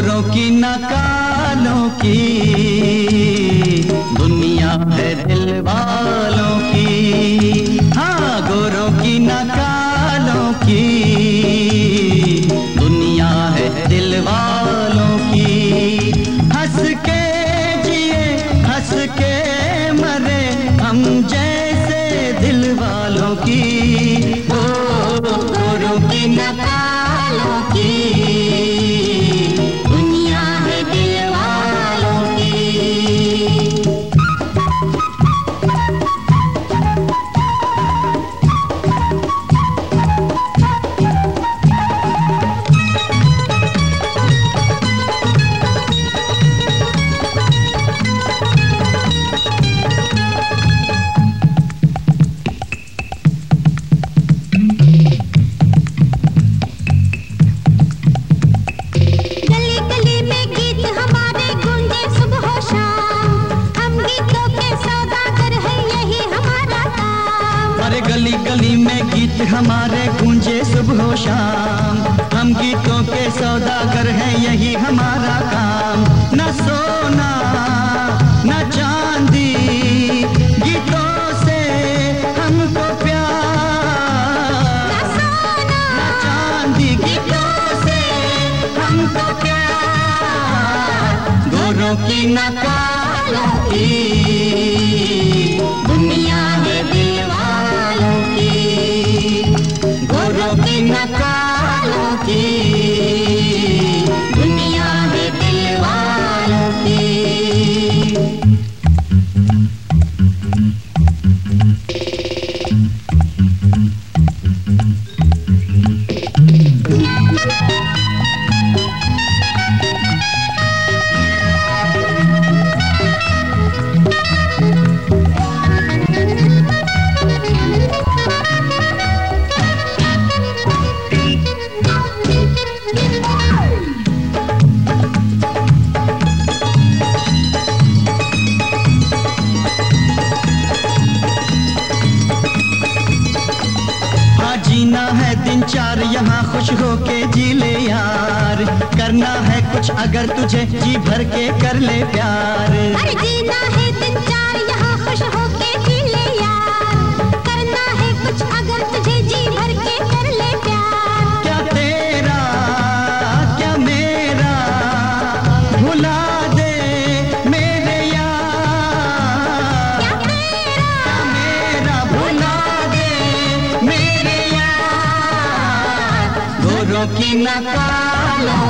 गोरों की नकालों की, दुनिया है दिल वालों की। हाँ गोरों की नकालों की, दुनिया है दिल वालों की। हंस के जिए, हंस के मरे, हम जैसे दिल वालों की। गोरों की नकालों की। गीत हमारे गूंजे सुबह शाम। हम गीतों के सौदागर हैं यही हमारा काम। न सोना न चांदी गीतों से हमको प्यार। न चांदी गीतों से हमको प्यार। गोरों की न कालों की जीना है, दिन चार, यहाँ खुश हो के जी ले यार। करना है कुछ अगर तुझे जी भर के कर ले प्यार। अरे जीना है दिन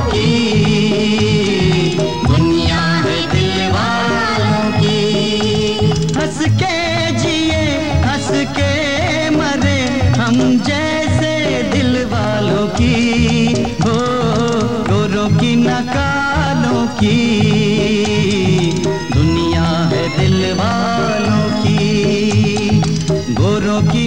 की दुनिया है दिल वालों की जिए मरे, हम जैसे दिल वालों की। गोरों की न की। दुनिया दिल वालों की। की